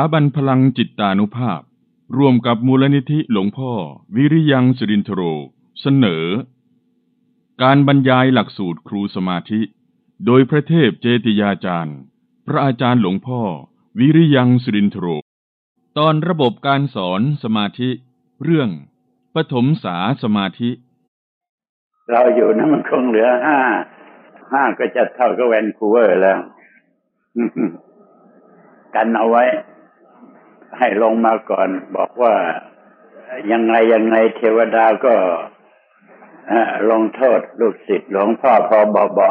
าบันพลังจิตตานุภาพ ร่วมกับมูลนิธิหลวงพ่อ วิริยังสุรินทโร เสนอ การบรรยายหลักสูตรครูสมาธิ โดยพระเทพเจติยาจารย์ พระอาจารย์หลวงพ่อ วิริยังสุรินทโร ตอนระบบการสอนสมาธิ เรื่องปฐมสาสมาธิ เราอยู่นะมันคงเหลือห้าห้าก็จะเท่ากับแวนคูเวอร์แล้ว กันเอาไว้ ให้ลงมาก่อน บอกว่ายังไงยังไงเทวดาก็ลงโทษลูกศิษย์หลวงพ่อพอบอบอ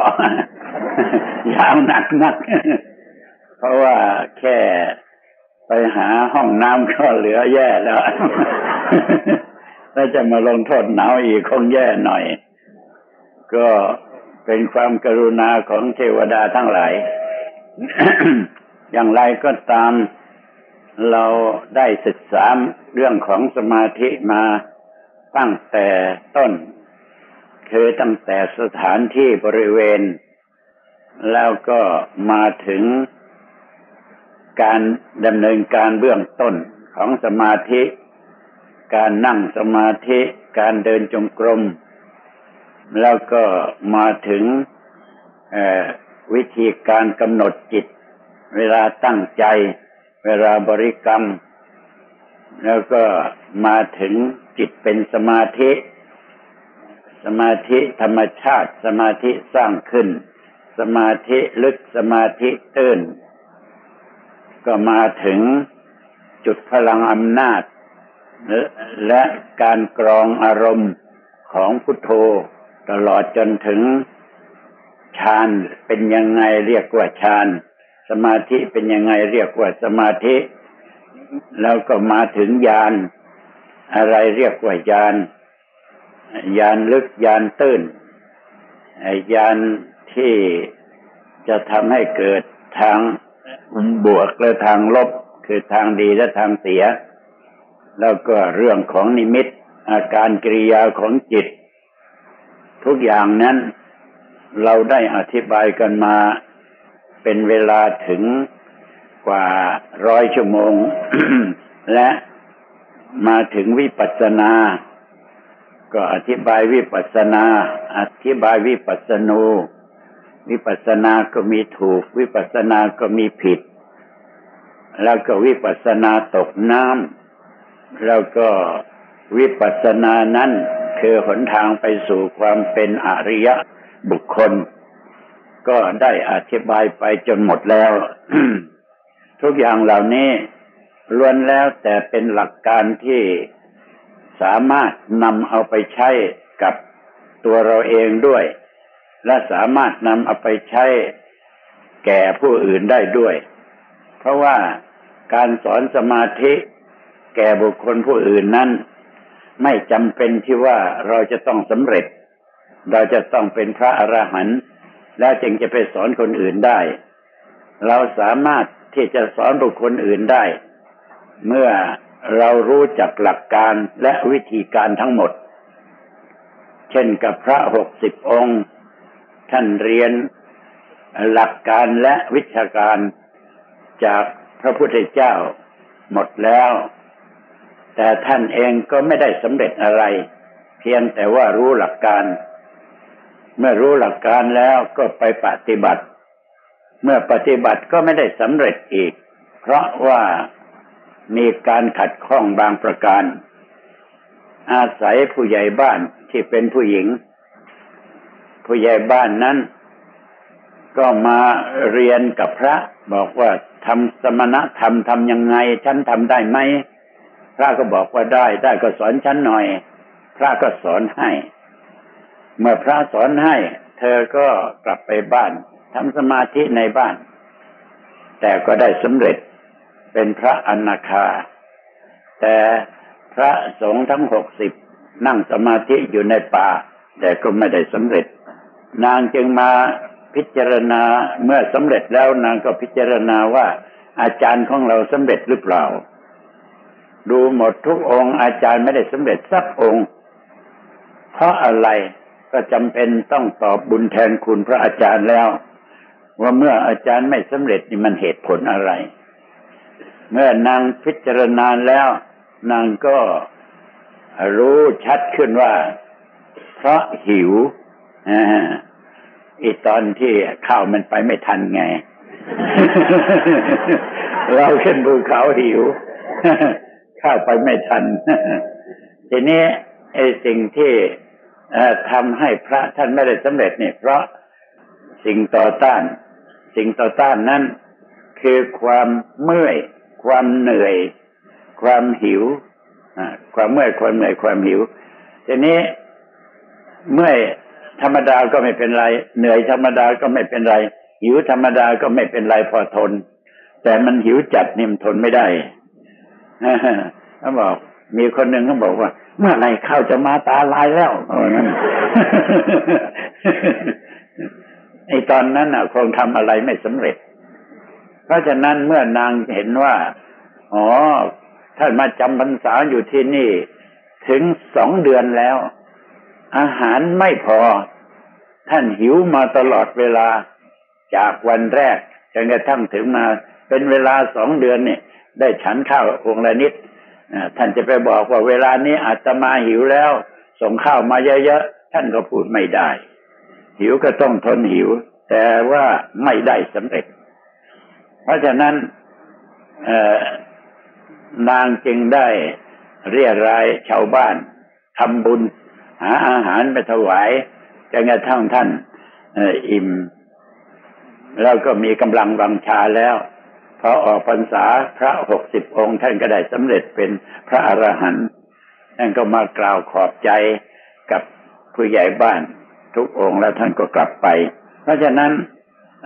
ยาวหนักนัก เพราะว่าแค่ไปหาห้องน้ำก็เหลือแย่แล้ว แล้วจะมาลงโทษหนาวอีกคงแย่หน่อย ก็เป็นความกรุณาของเทวดาทั้งหลาย อย่างไรก็ตาม เราได้ศึกษาเรื่องของสมาธิมาตั้งแต่ต้น คือตั้งแต่สถานที่บริเวณ แล้วก็มาถึงการดำเนินการเบื้องต้นของสมาธิ การนั่งสมาธิ การเดินจงกรม แล้วก็มาถึงวิธีการกำหนดจิต เวลาตั้งใจ เวลาบริกรรม แล้วก็มาถึงจิตเป็นสมาธิ สมาธิธรรมชาติ สมาธิสร้างขึ้น สมาธิลึกสมาธิตื้น ก็มาถึงจุดพลังอำนาจ และการกรองอารมณ์ของพุทโธตลอดจนถึงฌานเป็นยังไงเรียกว่าฌาน สมาธิเป็นยังไงเรียกว่าสมาธิ แล้วก็มาถึงญาณอะไรเรียกว่าญาณญาณลึกญาณตื้นญาณที่จะทำให้เกิดทางบวกและทางลบ คือทางดีและทางเสีย แล้วก็เรื่องของนิมิต อาการกิริยาของจิต ทุกอย่างนั้นเราได้อธิบายกันมา เป็นเวลาถึงกว่าร้อยชั่วโมง และมาถึงวิปัสสนา ก็อธิบายวิปัสสนา อธิบายวิปัสสนูวิปัสสนาก็มีถูก วิปัสสนาก็มีผิด แล้วก็วิปัสสนาตกน้ำแล้วก็วิปัสสนานั้นคือหนทางไปสู่ความเป็นอริยบุคคล ก็ได้อธิบายไปจนหมดแล้ว ทุกอย่างเหล่านี้ล้วนแล้วแต่เป็นหลักการที่สามารถนำเอาไปใช้กับตัวเราเองด้วย และสามารถนำเอาไปใช้แก่ผู้อื่นได้ด้วย เพราะว่าการสอนสมาธิแก่บุคคลผู้อื่นนั้น ไม่จำเป็นที่ว่าเราจะต้องสำเร็จ เราจะต้องเป็นพระอระหันต์ แล้วจึงจะไปสอนคนอื่นได้ เราสามารถที่จะสอนบุคคลอื่นได้ เมื่อเรารู้จักหลักการและวิธีการทั้งหมด เช่นกับพระหกสิบองค์ ท่านเรียนหลักการและวิชาการจากพระพุทธเจ้าหมดแล้ว แต่ท่านเองก็ไม่ได้สำเร็จอะไร เพียงแต่ว่ารู้หลักการ เมื่อรู้หลักการแล้วก็ไปปฏิบัติ เมื่อปฏิบัติก็ไม่ได้สำเร็จอีก เพราะว่ามีการขัดข้องบางประการ อาศัยผู้ใหญ่บ้านที่เป็นผู้หญิง ผู้ใหญ่บ้านนั้น ก็มาเรียนกับพระ บอกว่าทำสมณธรรมทำยังไง ฉันทำได้ไหม พระก็บอกว่าได้ ได้ก็สอนฉันหน่อย พระก็สอนให้ เมื่อพระสอนให้ เธอก็กลับไปบ้านทำสมาธิในบ้าน แต่ก็ได้สำเร็จเป็นพระอนาคา แต่พระสงฆ์ทั้งหกสิบนั่งสมาธิอยู่ในป่า แต่ก็ไม่ได้สำเร็จ นางจึงมาพิจารณาเมื่อสำเร็จแล้วนางก็พิจารณาว่า อาจารย์ของเราสำเร็จหรือเปล่า ดูหมดทุกองค์ อาจารย์ไม่ได้สำเร็จสักองค์ เพราะอะไร ก็จำเป็นต้องตอบบุญแทนคุณพระอาจารย์แล้ว ว่าเมื่ออาจารย์ไม่สำเร็จนี่มันเหตุผลอะไร เมื่อนางพิจารณาแล้ว นางก็รู้ชัดขึ้นว่า เพราะหิวอีตอนที่ข้าวมันไปไม่ทันไง เราขึ้นภูเขาหิว ข้าวไปไม่ทัน ทีนี้ไอ้สิ่งที่ ทำให้พระท่านไม่ได้สำเร็จเนี่ยเพราะสิ่งต่อต้าน สิ่งต่อต้านนั้นคือความเมื่อย ความเหนื่อย ความหิวความเมื่อยความเหนื่อยความหิวทีนี้เมื่อยธรรมดาก็ไม่เป็นไร เหนื่อยธรรมดาก็ไม่เป็นไร หิวธรรมดาก็ไม่เป็นไรพอทน แต่มันหิวจัดนี่มันทนไม่ได้เขาบอก มีคนหนึ่งเขาบอกว่า เมื่อไรข้าวจะมาตาลายแล้วไอตอนนั้นอะ คงทำอะไรไม่สำเร็จ เพราะฉะนั้นเมื่อนางเห็นว่า อ๋อท่านมาจำพรรษาอยู่ที่นี่ ถึงสองเดือนแล้ว อาหารไม่พอ ท่านหิวมาตลอดเวลา จากวันแรกจนกระทั่งถึงมา เป็นเวลาสองเดือนเนี่ย ได้ฉันข้าวองละนิด ท่านจะไปบอกว่าเวลานี้อาจจะมาหิวแล้ว ส่งข้าวมาเยอะๆท่านก็พูดไม่ได้ หิวก็ต้องทนหิว แต่ว่าไม่ได้สำเร็จ เพราะฉะนั้นนางจึงได้เรียรายชาวบ้านทำบุญ หาอาหารไปถวายจนกระทั่งท่านอิ่ม แล้วก็มีกำลังวังชาแล้ว พอออกพรรษาพระหกสิบองค์ท่านก็ได้สำเร็จเป็นพระอรหันต์ท่านก็มากล่าวขอบใจกับผู้ใหญ่บ้านทุกองค์แล้วท่านก็กลับไป เพราะฉะนั้น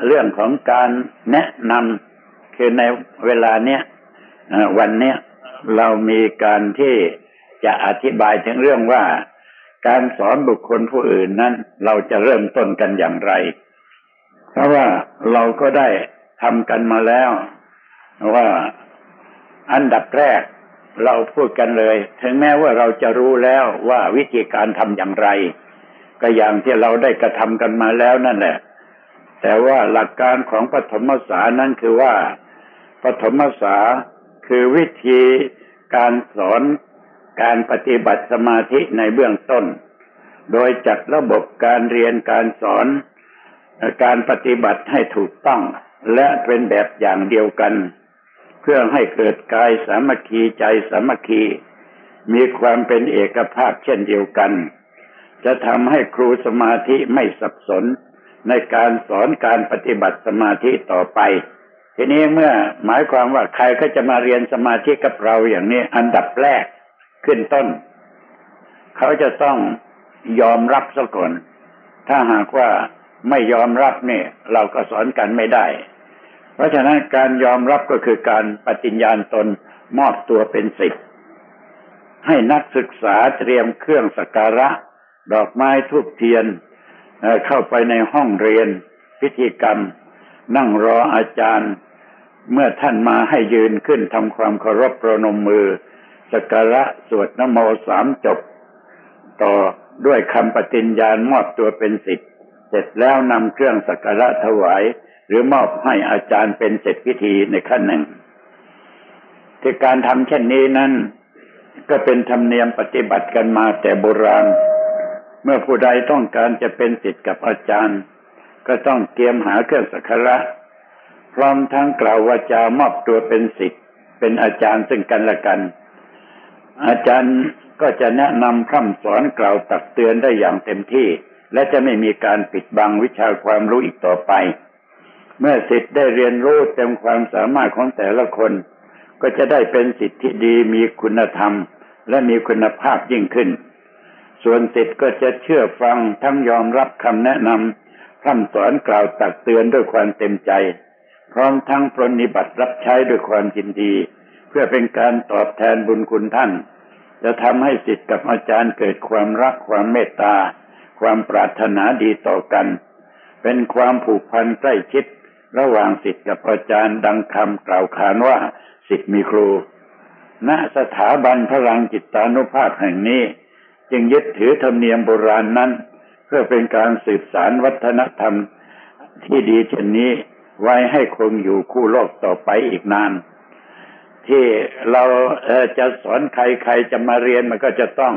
เรื่องของการแนะนำคือในเวลาเนี้ยวันเนี้ยเรามีการที่จะอธิบายถึงเรื่องว่าการสอนบุคคลผู้อื่นนั้น เราจะเริ่มต้นกันอย่างไร เพราะว่าเราก็ได้ทำกันมาแล้ว ว่าอันดับแรกเราพูดกันเลย ถึงแม้ว่าเราจะรู้แล้วว่าวิธีการทำอย่างไร ก็อย่างที่เราได้กระทำกันมาแล้วนั่นแหละ แต่ว่าหลักการของปฐมสานั้นคือว่าปฐมสาคือวิธีการสอนการปฏิบัติสมาธิในเบื้องต้น โดยจัดระบบการเรียนการสอน การปฏิบัติให้ถูกต้อง และเป็นแบบอย่างเดียวกัน เพื่อให้เกิดกายสามัคคีใจสามัคคี มีความเป็นเอกภาพเช่นเดียวกัน จะทำให้ครูสมาธิไม่สับสนในการสอนการปฏิบัติสมาธิต่อไป ทีนี้เมื่อหมายความว่าใครก็จะมาเรียนสมาธิกับเราอย่างนี้อันดับแรกขึ้นต้น เขาจะต้องยอมรับซะก่อนถ้าหากว่าไม่ยอมรับเนี่ย เราก็สอนกันไม่ได้ ราะฉะนั้นการยอมรับก็คือการปฏิญญาณตนมอบตัวเป็นสิทธิ์ให้นักศึกษาเตรียมเครื่องสักการะ ดอกไม้ทูบเทียนเข้าไปในห้องเรียน พิธีกรรม นั่งรออาจารย์ เมื่อท่านมาให้ยืนขึ้นทำความเคารพประนมมือสักการะสวดนโมสามจบ ต่อด้วยคำปฏิญญาณมอบตัวเป็นสิทธิ์เสร็จแล้วนำเครื่องสักการะถวาย รือมอบให้อาจารย์เป็นเสร็จพิธีในขั้นหนึ่งที่การทำเช่นนี้นั้น ก็เป็นธรรมเนียมปฏิบัติกันมาแต่โบราณ เมื่อผู้ใดต้องการจะเป็นสิทธิ์กับอาจารย์ ก็ต้องเตรียมหาเครื่องสักการะพร้อมทั้งกล่าววาจามอบตัวเป็นสิทธิ์เป็นอาจารย์ซึ่งกันและกัน อาจารย์ก็จะแนะนำคำสอนกล่าวตักเตือนได้อย่างเต็มที่ และจะไม่มีการปิดบังวิชาความรู้อีกต่อไป เมื่อสิทธิ์ได้เรียนรู้เต็มความสามารถของแต่ละคน ก็จะได้เป็นสิทธิ์ที่ดีมีคุณธรรม และมีคุณภาพยิ่งขึ้น ส่วนสิทธิ์ก็จะเชื่อฟังทั้งยอมรับคำแนะนำคำสอนกล่าวตักเตือนด้วยความเต็มใจ พร้อมทั้งปรนิบัติรับใช้ด้วยความยินดี เพื่อเป็นการตอบแทนบุญคุณท่าน จะทำให้สิทธิ์กับอาจารย์เกิดความรักความเมตตา ความปรารถนาดีต่อกัน เป็นความผูกพันใกล้ชิด ระหว่างสิทธิ์กับอาจารย์ดังคำกล่าวขานว่าสิทธิ์มีครู ณสถาบันพลังจิตานุภาพแห่งนี้ จึงยึดถือธรรมเนียมโบราณนนั้น เพื่อเป็นการสืบสารวัฒนธรรมที่ดีเช่นนี้ไว้ให้คงอยู่คู่โลกต่อไปอีกนาน ที่เราจะสอนใครใครจะมาเรียนมันก็จะต้อง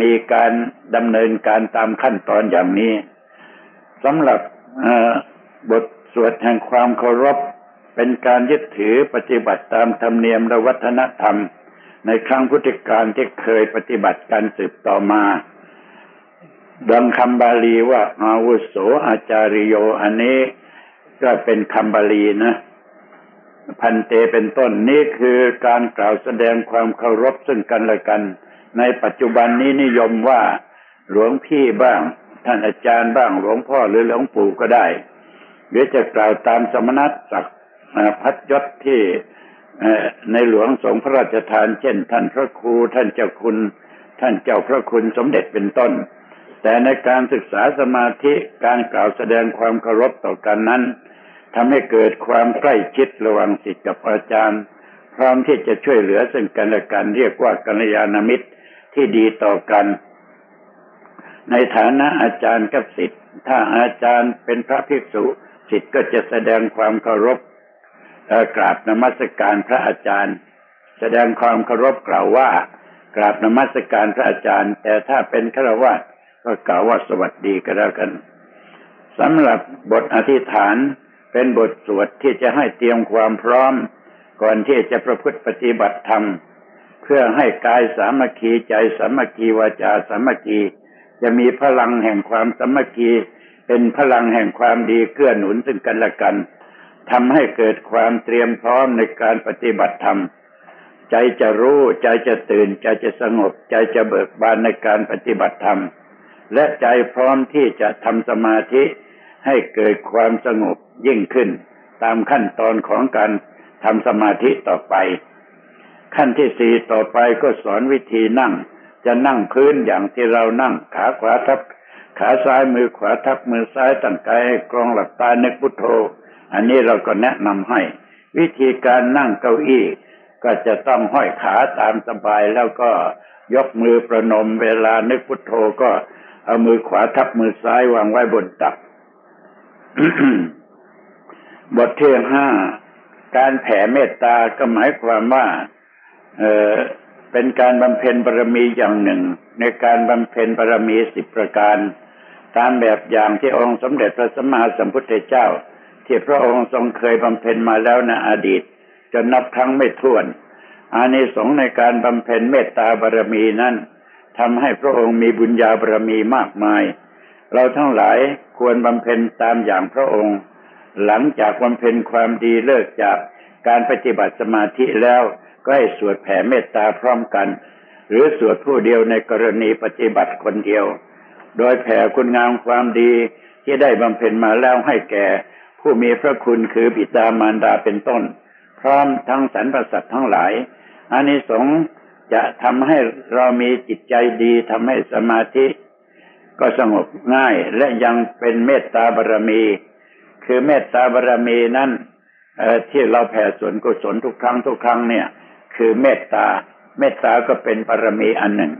มีการดำเนินการตามขั้นตอนอย่างนี้สำหรับบท สวดแห่งความเคารพ เป็นการยึดถือปฏิบัติตามธรรมเนียมและวัฒนธรรม ในครั้งพุทธกาลที่เคยปฏิบัติการสืบต่อมาดังคำบาลีว่าอาวุโสอาจาริโย อันนี้ก็เป็นคำบาลีนะ พันเตเป็นต้นนี่คือการกล่าวแสดงความเคารพซึ่งกันและกัน ในปัจจุบันนี้นิยมว่าหลวงพี่บ้าง ท่านอาจารย์บ้างหลวงพ่อหรือหลวงปู่ก็ได้ หรือจะกล่าวตามสมณศักดิ์พัดยศที่ในหลวงสงพระราชทาน เช่น ท่านพระครูท่านเจ้าคุณ ท่านเจ้าพระคุณสมเด็จเป็นต้น แต่ในการศึกษาสมาธิการกล่าวแสดงความเคารพต่อกันนั้นทำให้เกิดความใกล้ชิดระหว่างศิษย์กับอาจารย์ พร้อมที่จะช่วยเหลือซึ่งกันและกันเรียกว่ากัลยาณมิตรที่ดีต่อกัน ในฐานะอาจารย์กับศิษย์ถ้าอาจารย์เป็นพระภิกษุ ศิษย์ก็จะแสดงความเคารพกราบนมัสการพระอาจารย์ แสดงความเคารพกล่าวว่ากราบนมัสการพระอาจารย์ แต่ถ้าเป็นฆราวาสก็กล่าวว่าสวัสดีก็แล้วกันสำหรับบทอธิษฐานเป็นบทสวดที่จะให้เตรียมความพร้อม ก่อนที่จะประพฤติปฏิบัติธรรม เพื่อให้กายสามัคคีใจสามัคคีวาจาสามัคคีจะมีพลังแห่งความสามัคคี เป็นพลังแห่งความดีเกื้อหนุนซึ่งกันและกันทำให้เกิดความเตรียมพร้อมในการปฏิบัติธรรม ใจจะรู้ ใจจะตื่น ใจจะสงบ ใจจะเบิกบานในการปฏิบัติธรรม และใจพร้อมที่จะทำสมาธิให้เกิดความสงบยิ่งขึ้น ตามขั้นตอนของการทำสมาธิต่อไป ขั้นที่สี่ต่อไปก็สอนวิธีนั่ง จะนั่งพื้นอย่างที่เรานั่งขาขวาทับ ขาซ้ายมือขวาทับมือซ้ายตั้งกายกรองหลับตานึกพุทโธ อันนี้เราก็แนะนำให้ วิธีการนั่งเก้าอี้ ก็จะต้องห้อยขาตามสบายแล้วก็ยกมือประนมเวลานึกพุทโธก็เอามือขวาทับมือซ้ายวางไว้บนตักบทที่ห้าการแผ่เมตตาก็หมายความว่า เออ เป็นการบำเพ็ญบารมีอย่างหนึ่ง ในการบำเพ็ญบารมีสิบประการ ตามแบบอย่างที่องค์สมเด็จพระสัมมาสัมพุทธเจ้า ที่พระองค์ทรงเคยบำเพ็ญมาแล้วในอดีตจนนับครั้งไม่ถ้วนอานิสงส์ในการบำเพ็ญเมตตาบารมีนั้นทำให้พระองค์มีบุญญาบารมีมากมาย เราทั้งหลายควรบำเพ็ญตามอย่างพระองค์ หลังจากบำเพ็ญความดีเลิกจากการปฏิบัติสมาธิแล้ว ก็ให้สวดแผ่เมตตาพร้อมกัน หรือสวดผู้เดียวในกรณีปฏิบัติคนเดียว โดยแผ่คุณงามความดีที่ได้บำเพ็ญมาแล้วให้แก่ ผู้มีพระคุณคือบิดามารดาเป็นต้น พร้อมทั้งสรรพสัตว์ทั้งหลายอานิสงส์จะทำให้เรามีจิตใจดีทำให้สมาธิ ก็สงบง่ายและยังเป็นเมตตาบารมี คือเมตตาบารมีนั้นที่เราแผ่ส่วนกุศลทุกครั้งทุกครั้งเนี่ย คือเมตตา เมตตาก็เป็นบารมีอันหนึ่ง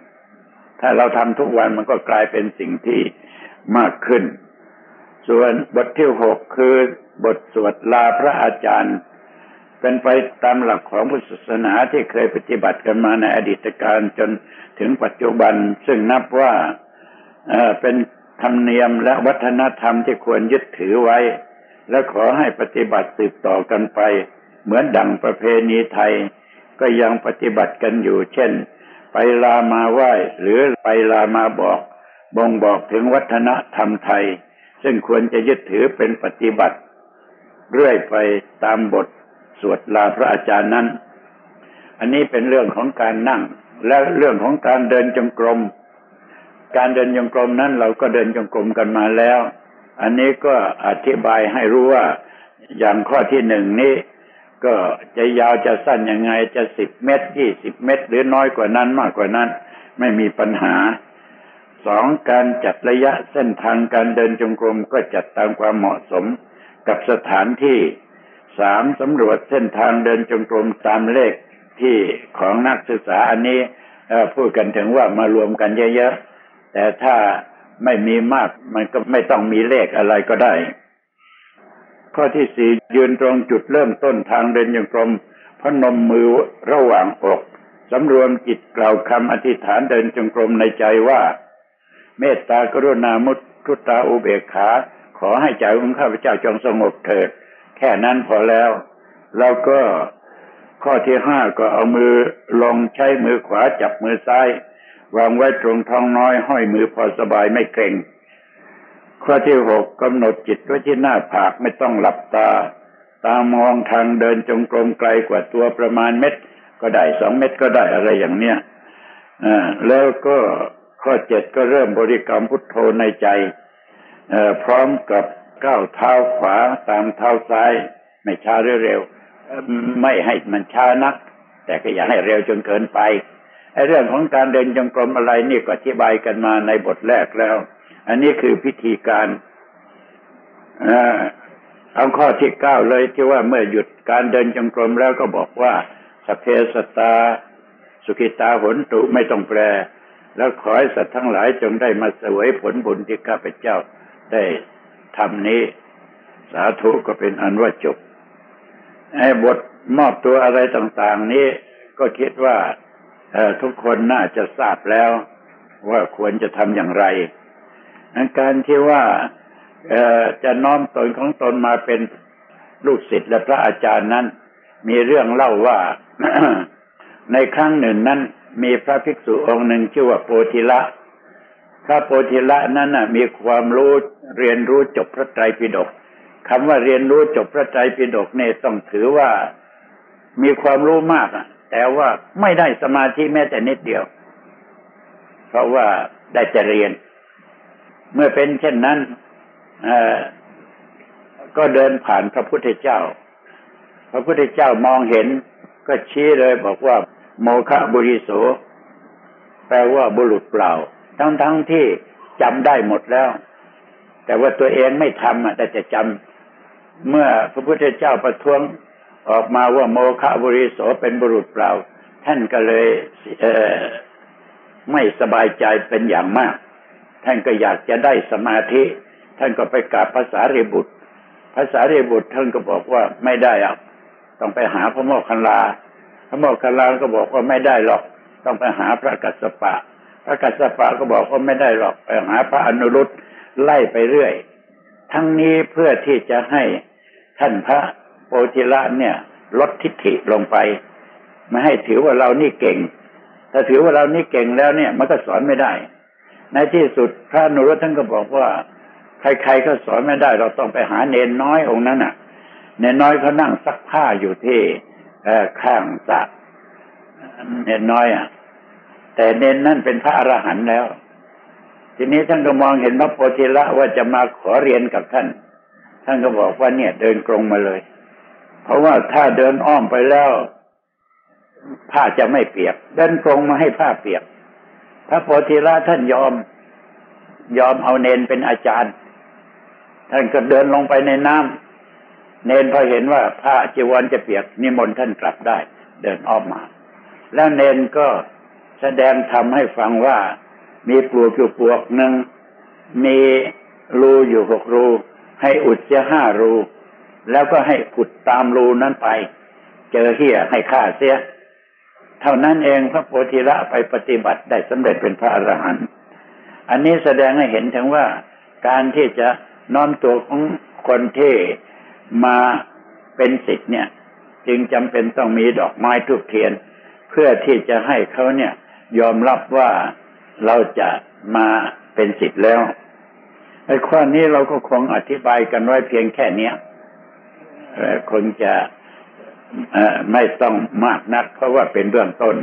ถ้าเราทำทุกวันมันก็กลายเป็นสิ่งที่มากขึ้น ส่วนบทที่หกคือบทสวดลาพระอาจารย์ เป็นไปตามหลักของพุทธศาสนาที่เคยปฏิบัติกันมาในอดีตการจนถึงปัจจุบัน ซึ่งนับว่าเป็นธรรมเนียมและวัฒนธรรมที่ควรยึดถือไว้ และขอให้ปฏิบัติสืบต่อกันไป เหมือนดังประเพณีไทย ก็ยังปฏิบัติกันอยู่ เช่น ไปลามาไหว้ หรือไปลามาบอก บ่งบอกถึงวัฒนธรรมไทย ซึ่งควรจะยึดถือเป็นปฏิบัติ เรื่อยไปตามบทสวดลาพระอาจารย์นั้น อันนี้เป็นเรื่องของการนั่ง และเรื่องของการเดินจงกรม การเดินจงกรมนั้นเราก็เดินจงกรมกันมาแล้ว อันนี้ก็อธิบายให้รู้ว่าอย่างข้อที่หนึ่งนี้ ก็จะยาวจะสั้นยังไงจะสิบเมตรยี่สิบเมตร หรือน้อยกว่านั้นมากกว่านั้น ไม่มีปัญหาสองการจัดระยะเส้นทางการเดินจงกรมก็จัดตามความเหมาะสมกับสถานที่สามสำรวจเส้นทางเดินจงกรมตามเลขที่ของนักศึกษาอันนี้พูดกันถึงว่ามารวมกันเยอะๆแต่ถ้าไม่มีมากมันก็ไม่ต้องมีเลขอะไรก็ได้ ข้อที่สี่ยืนตรงจุดเริ่มต้นทางเดินยังกรมพนมมือระหว่างอกสำรวมจิตกล่าวคำอธิษฐานเดินจงกรมในใจว่า เมตตากรุณามุทุตาอุเบกขา ขอให้ใจของข้าพเจ้าจงสงบเถิด แค่นั้นพอแล้ว แล้วก็ข้อที่ห้าก็เอามือลงใช้มือขวาจับมือซ้าย วางไว้ตรงท้องน้อยห้อยมือพอสบายไม่เกร็ง ข้อที่หกกำหนดจิตไว้ที่หน้าผากไม่ต้องหลับตา ตามองทางเดินจงกรมไกลกว่าตัวประมาณเม็ดก็ได้สองเม็ดก็ได้อะไรอย่างเนี้ยอ่าแล้วก็ข้อเจ็ดก็เริ่มบริกรรมพุทโธในใจพร้อมกับก้าวเท้าขวาตามเท้าซ้าย ไม่ช้าเร็ว ไม่ให้มันช้านัก แต่ก็อย่าให้เร็วจนเกินไปไอ้เรื่องของการเดินจงกรมอะไรนี่ก็อธิบายกันมาในบทแรกแล้ว อันนี้คือพิธีการเอาข้อที่เก้าเลยที่ว่าเมื่อหยุดการเดินจงกรมแล้วก็บอกว่าสเพสตา สุขิตาหนตุไม่ต้องแปล แล้วขอให้สัตว์ทั้งหลายจงได้มาสวยผลบุญที่ข้าพเจ้าได้ทำนี้ สาธุก็เป็นอันว่าจบไอ้บทมอบตัวอะไรต่าง ๆ นี้ก็คิดว่าทุกคนน่าจะทราบแล้วว่าควรจะทำอย่างไร การที่ว่าจะน้อมตนของตนมาเป็นลูกศิษย์และพระอาจารย์นั้น มีเรื่องเล่าว่าในครั้งหนึ่งนั้น มีพระภิกษุองค์หนึ่งชื่อว่าโพธิละ พระโพธิละนั้นมีความรู้เรียนรู้จบพระไตรปิฎกคำว่าเรียนรู้จบพระไตรปิฎกเนี่ยต้องถือว่ามีความรู้มากแต่ว่าไม่ได้สมาธิแม้แต่นิดเดียว เพราะว่าได้จะเรียน เมื่อเป็นเช่นนั้นก็เดินผ่านพระพุทธเจ้า พระพุทธเจ้ามองเห็น ก็ชี้เลยบอกว่า โมคะบุริโส แปลว่าบุรุษเปล่า ทั้งทั้งที่จำได้หมดแล้ว แต่ว่าตัวเองไม่ทำแต่จะจำเมื่อพระพุทธเจ้าประท้วงออกมาว่าโมคะบุริโสเป็นบุรุษเปล่า ท่านก็เลยเไม่สบายใจเป็นอย่างมาก ท่านก็อยากจะได้สมาธิ ท่านก็ไปกราบภาษาเรบุตรภาษาเรบุตรท่านก็บอกว่าไม่ได้อะต้องไปหาพระโมคคัลลา พระโมคคัลลาก็บอกว่าไม่ได้หรอก ต้องไปหาพระกัสสปะ พระกัสสปะก็บอกว่าไม่ได้หรอก ไปหาพระอนุรุตไล่ไปเรื่อย ทั้งนี้เพื่อที่จะให้ท่านพระโพธิละเนี่ย ลดทิฏฐิลงไป ไม่ให้ถือว่าเรานี่เก่ง ถ้าถือว่าเรานี่เก่งแล้วเนี่ย มันก็สอนไม่ได้ ในที่สุดพระนุรุตท่านก็บอกว่า ใครๆก็สอนไม่ได้ เราต้องไปหาเนนน้อยองค์นั้นน่ะ เนนน้อยเขานั่งซักผ้าอยู่ที่ข้างสระเนนน้อยอะ แต่เนนนั่นเป็นพระอรหันต์แล้ว ทีนี้ท่านก็มองเห็นพระโพธิละว่าจะมาขอเรียนกับท่าน ท่านก็บอกว่าเนี่ย เดินกรงมาเลย เพราะว่าถ้าเดินอ้อมไปแล้ว ผ้าจะไม่เปียก เดินกรงมาให้ผ้าเปียก พระโพธิละท่านยอม ยอมเอาเนนเป็นอาจารย์ ท่านก็เดินลงไปในน้ำเนนพอเห็นว่าผ้าจีวรจะเปียกนิมนต์ท่านกลับได้ เดินออกมา แล้วเนนก็แสดงทำให้ฟังว่ามีปลวกอยู่ปลวกหนึ่งมีรูอยู่หกรู ให้อุดเสียห้ารู แล้วก็ให้ขุดตามรูนั้นไป เจอเหี้ยให้ฆ่าเสีย เท่านั้นเองพระโพธิละไปปฏิบัติได้สำเร็จเป็นพระอรหันต์อันนี้แสดงให้เห็นถึงว่าการที่จะน้อมตัวของคนที่มาเป็นสิทธิ์เนี่ย จึงจำเป็นต้องมีดอกไม้ทุกเทียน เพื่อที่จะให้เขาเนี่ย ยอมรับว่าเราจะมาเป็นสิทธิ์แล้วไอ้ข้อนี้เราก็คงอธิบายกันไว้เพียงแค่เนี้ยคงจะ ไม่ต้องมากนัก เพราะว่าเป็นเรื่องต้น